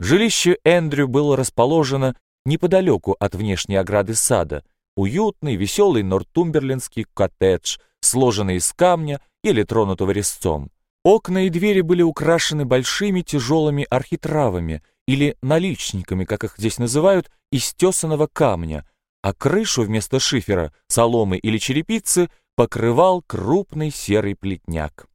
Жилище Эндрю было расположено неподалеку от внешней ограды сада. Уютный, веселый нортумберлендский коттедж, сложенный из камня или тронутого резцом. Окна и двери были украшены большими тяжелыми архитравами или наличниками, как их здесь называют, из тесаного камня, а крышу вместо шифера, соломы или черепицы покрывал крупный серый плетняк.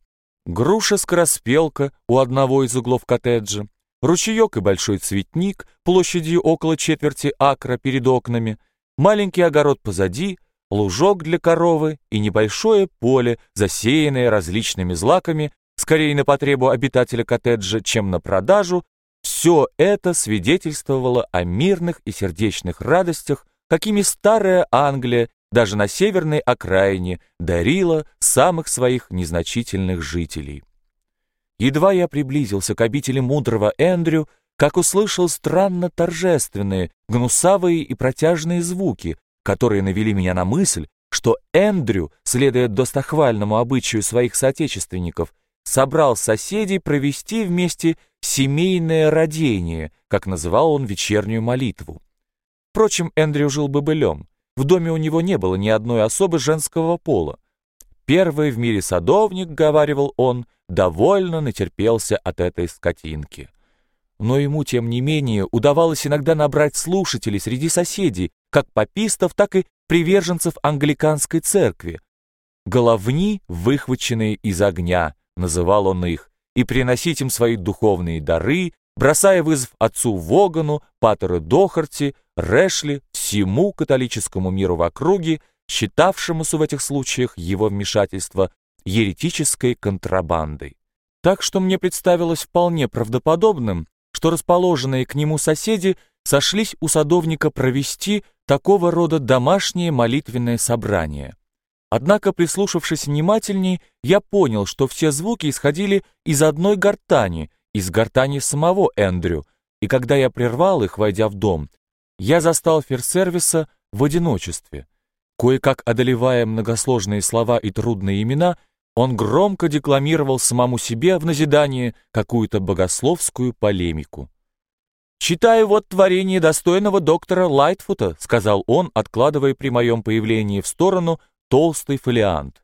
Груша-скороспелка у одного из углов коттеджа, ручеек и большой цветник площадью около четверти акра перед окнами, маленький огород позади, лужок для коровы и небольшое поле, засеянное различными злаками, скорее на потребу обитателя коттеджа, чем на продажу, все это свидетельствовало о мирных и сердечных радостях, какими старая Англия даже на северной окраине дарила самых своих незначительных жителей. Едва я приблизился к обители мудрого Эндрю, как услышал странно торжественные, гнусавые и протяжные звуки, которые навели меня на мысль, что Эндрю, следуя достохвальному обычаю своих соотечественников, собрал соседей провести вместе семейное родение, как называл он вечернюю молитву. Впрочем, Эндрю жил бобылем. В доме у него не было ни одной особы женского пола. Первый в мире садовник, говаривал он, довольно натерпелся от этой скотинки. Но ему, тем не менее, удавалось иногда набрать слушателей среди соседей, как попистов, так и приверженцев англиканской церкви. «Головни, выхваченные из огня», называл он их, и приносить им свои духовные дары, бросая вызов отцу Вогану, Патеру Дохарти, Рэшли, всему католическому миру в округе, считавшемуся в этих случаях его вмешательство еретической контрабандой. Так что мне представилось вполне правдоподобным, что расположенные к нему соседи сошлись у садовника провести такого рода домашнее молитвенное собрание. Однако, прислушавшись внимательней, я понял, что все звуки исходили из одной гортани, из гортани самого Эндрю, и когда я прервал их, войдя в дом, я застал ферсервиса в одиночестве. Кое-как одолевая многосложные слова и трудные имена, он громко декламировал самому себе в назидание какую-то богословскую полемику. «Читаю вот творение достойного доктора Лайтфута», сказал он, откладывая при моем появлении в сторону толстый фолиант.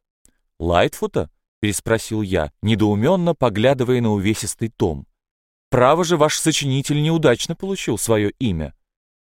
«Лайтфута?» — переспросил я, недоуменно поглядывая на увесистый том. «Право же, ваш сочинитель неудачно получил свое имя».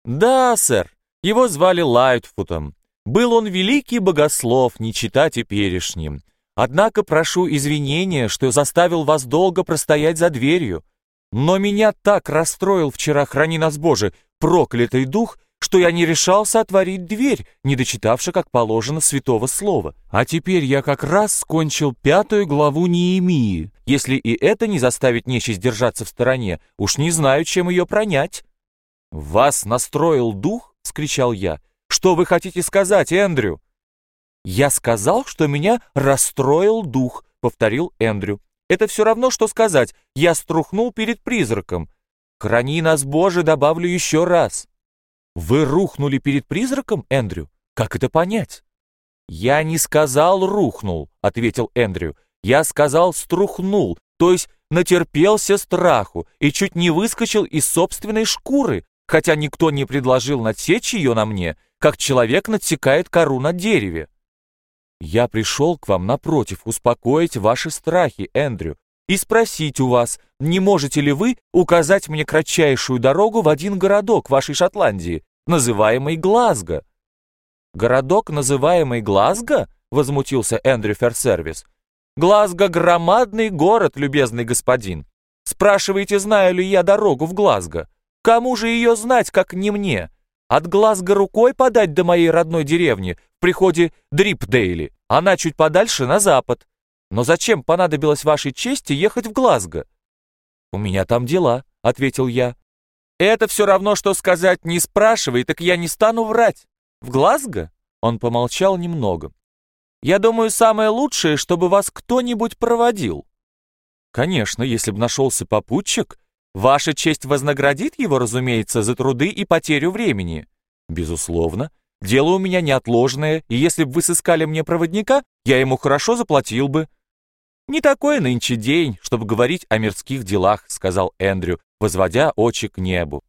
«Да, сэр, его звали Лайтфутом. Был он великий богослов, не читать теперешним. Однако прошу извинения, что заставил вас долго простоять за дверью. Но меня так расстроил вчера, храни нас Боже, проклятый дух, что я не решался отворить дверь, не дочитавши, как положено, святого слова. А теперь я как раз скончил пятую главу Неемии. Если и это не заставит нечисть держаться в стороне, уж не знаю, чем ее пронять. «Вас настроил дух?» — скричал я. «Что вы хотите сказать, Эндрю?» «Я сказал, что меня расстроил дух», — повторил Эндрю. «Это все равно, что сказать, я струхнул перед призраком. Храни нас, Боже, добавлю еще раз». «Вы рухнули перед призраком, Эндрю? Как это понять?» «Я не сказал «рухнул», — ответил Эндрю. «Я сказал «струхнул», то есть натерпелся страху и чуть не выскочил из собственной шкуры, хотя никто не предложил надсечь ее на мне, как человек надсекает кору на дереве. Я пришел к вам напротив успокоить ваши страхи, Эндрю, и спросить у вас, не можете ли вы указать мне кратчайшую дорогу в один городок вашей Шотландии, называемый Глазго. Городок, называемый Глазго? Возмутился Эндрю Ферсервис. Глазго — громадный город, любезный господин. Спрашиваете, знаю ли я дорогу в Глазго? Кому же ее знать, как не мне? От Глазго рукой подать до моей родной деревни в приходе Дрипдейли. Она чуть подальше на запад. Но зачем понадобилось вашей чести ехать в Глазго? У меня там дела, ответил я. Это все равно, что сказать «не спрашивай», так я не стану врать. В Глазго? Он помолчал немного. Я думаю, самое лучшее, чтобы вас кто-нибудь проводил. Конечно, если бы нашелся попутчик, Ваша честь вознаградит его, разумеется, за труды и потерю времени. Безусловно. Дело у меня неотложное, и если бы вы сыскали мне проводника, я ему хорошо заплатил бы. Не такой нынче день, чтобы говорить о мирских делах, сказал Эндрю, возводя очи к небу.